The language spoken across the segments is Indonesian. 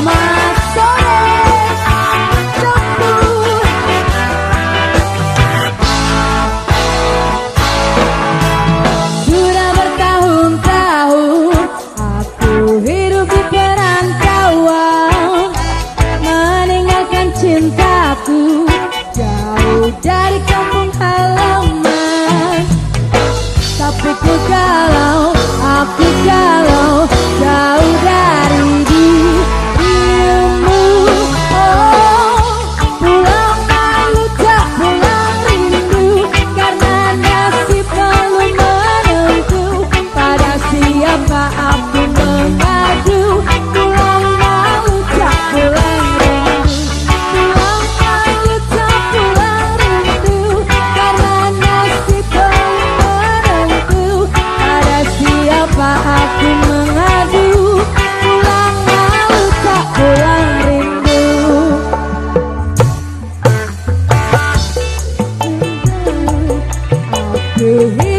tomar. Yeah.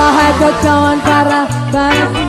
Wahai kekauan para bangsa